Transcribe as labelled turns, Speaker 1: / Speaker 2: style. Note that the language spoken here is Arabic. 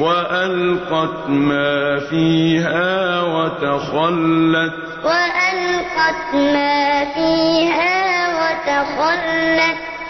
Speaker 1: وَأَلْقَتْ مَا فِيهَا وَتَخَلَّتْ وَأَلْقَتْ مَا فِيهَا وَتَخَلَّتْ